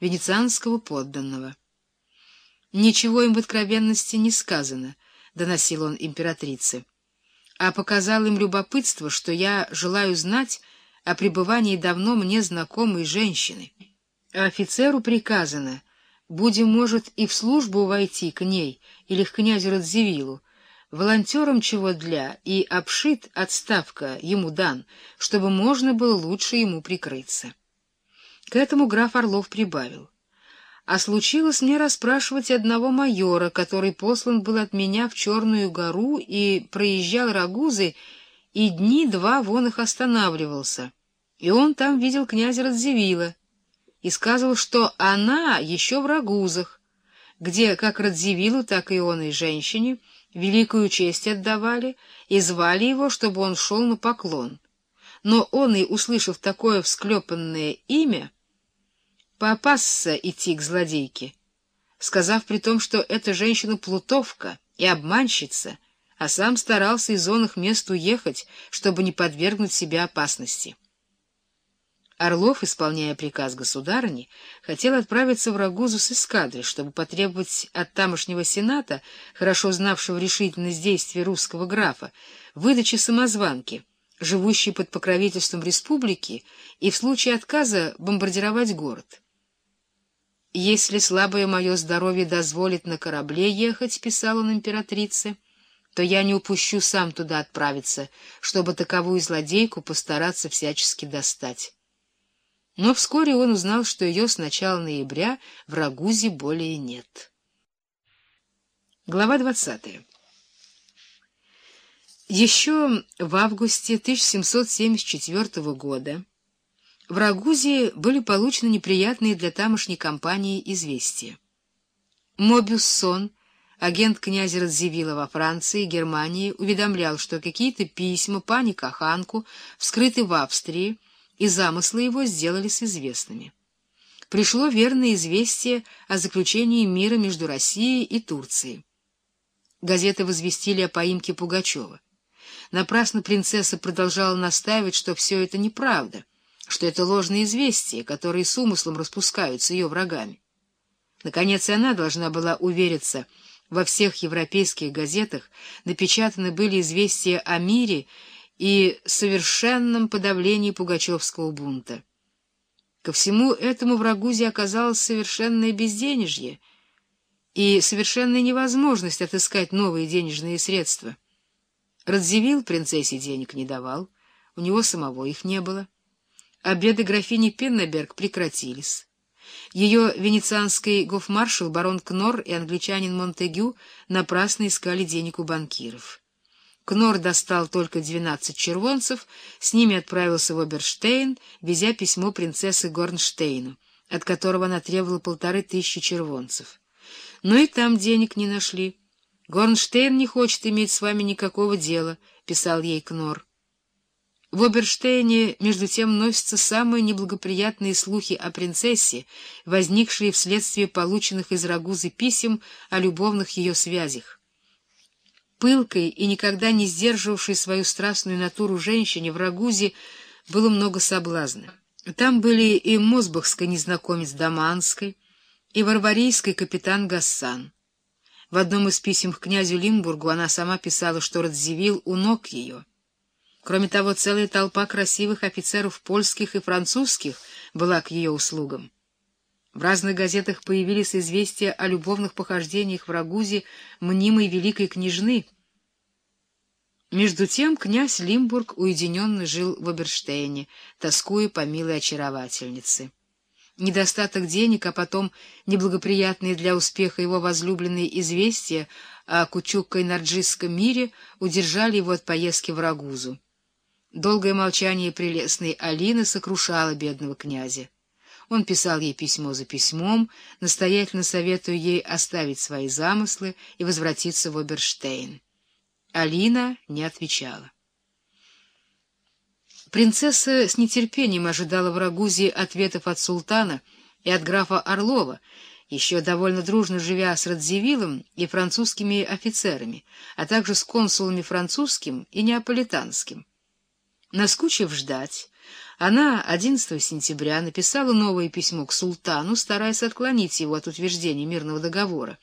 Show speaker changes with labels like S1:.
S1: венецианского подданного. «Ничего им в откровенности не сказано», — доносил он императрице, «а показал им любопытство, что я желаю знать о пребывании давно мне знакомой женщины. А офицеру приказано, будем, может, и в службу войти к ней или к князю Радзивиллу, волонтером чего для, и обшит отставка ему дан, чтобы можно было лучше ему прикрыться». К этому граф Орлов прибавил. А случилось мне расспрашивать одного майора, который послан был от меня в Черную гору и проезжал Рагузы, и дни два вон их останавливался. И он там видел князя Радзивилла и сказал, что она еще в Рагузах, где как Радзивиллу, так и он и женщине великую честь отдавали и звали его, чтобы он шел на поклон. Но он и, услышав такое всклепанное имя, поопасся идти к злодейке, сказав при том, что эта женщина плутовка и обманщица, а сам старался из зонных мест уехать, чтобы не подвергнуть себя опасности. Орлов, исполняя приказ государыни, хотел отправиться в Рагузу с эскадрой, чтобы потребовать от тамошнего сената, хорошо знавшего решительность действий русского графа, выдачи самозванки, живущей под покровительством республики, и в случае отказа бомбардировать город. «Если слабое мое здоровье дозволит на корабле ехать», — писал он императрице, — «то я не упущу сам туда отправиться, чтобы таковую злодейку постараться всячески достать». Но вскоре он узнал, что ее с начала ноября в Рагузе более нет. Глава двадцатая. Еще в августе 1774 года в Рагузе были получены неприятные для тамошней компании известия. Мобюссон, агент князя Радзивилла во Франции и Германии, уведомлял, что какие-то письма пани Каханку вскрыты в Австрии, и замыслы его сделались известными. Пришло верное известие о заключении мира между Россией и Турцией. Газеты возвестили о поимке Пугачева. Напрасно принцесса продолжала настаивать, что все это неправда — что это ложные известия, которые с умыслом распускаются ее врагами. Наконец, и она должна была увериться, во всех европейских газетах напечатаны были известия о мире и совершенном подавлении пугачевского бунта. Ко всему этому в Рагузе оказалось совершенное безденежье и совершенная невозможность отыскать новые денежные средства. Радзивилл принцессе денег не давал, у него самого их не было. Обеды графини Пеннеберг прекратились. Ее венецианский гофмаршал барон Кнор и англичанин Монтегю напрасно искали денег у банкиров. Кнор достал только двенадцать червонцев, с ними отправился в Оберштейн, везя письмо принцессы Горнштейну, от которого она требовала полторы тысячи червонцев. Но и там денег не нашли. «Горнштейн не хочет иметь с вами никакого дела», — писал ей Кнор. В Оберштейне, между тем, носятся самые неблагоприятные слухи о принцессе, возникшие вследствие полученных из Рагузы писем о любовных ее связях. Пылкой и никогда не сдерживавшей свою страстную натуру женщине в Рагузе было много соблазна. Там были и мозбахский незнакомец Даманской, и варварийский капитан Гассан. В одном из писем к князю Лимбургу она сама писала, что Радзивилл у ног ее. Кроме того, целая толпа красивых офицеров польских и французских была к ее услугам. В разных газетах появились известия о любовных похождениях в Рагузе мнимой великой княжны. Между тем князь Лимбург уединенно жил в Оберштейне, тоскуя по милой очаровательнице. Недостаток денег, а потом неблагоприятные для успеха его возлюбленные известия о Кучук-Кайнарджистском мире удержали его от поездки в Рагузу. Долгое молчание прелестной Алины сокрушало бедного князя. Он писал ей письмо за письмом, настоятельно советуя ей оставить свои замыслы и возвратиться в Оберштейн. Алина не отвечала. Принцесса с нетерпением ожидала в Рагузе ответов от султана и от графа Орлова, еще довольно дружно живя с Радзивиллом и французскими офицерами, а также с консулами французским и неаполитанским. Наскучив ждать, Она 11 сентября написала новое письмо к султану, стараясь отклонить его от утверждения мирного договора.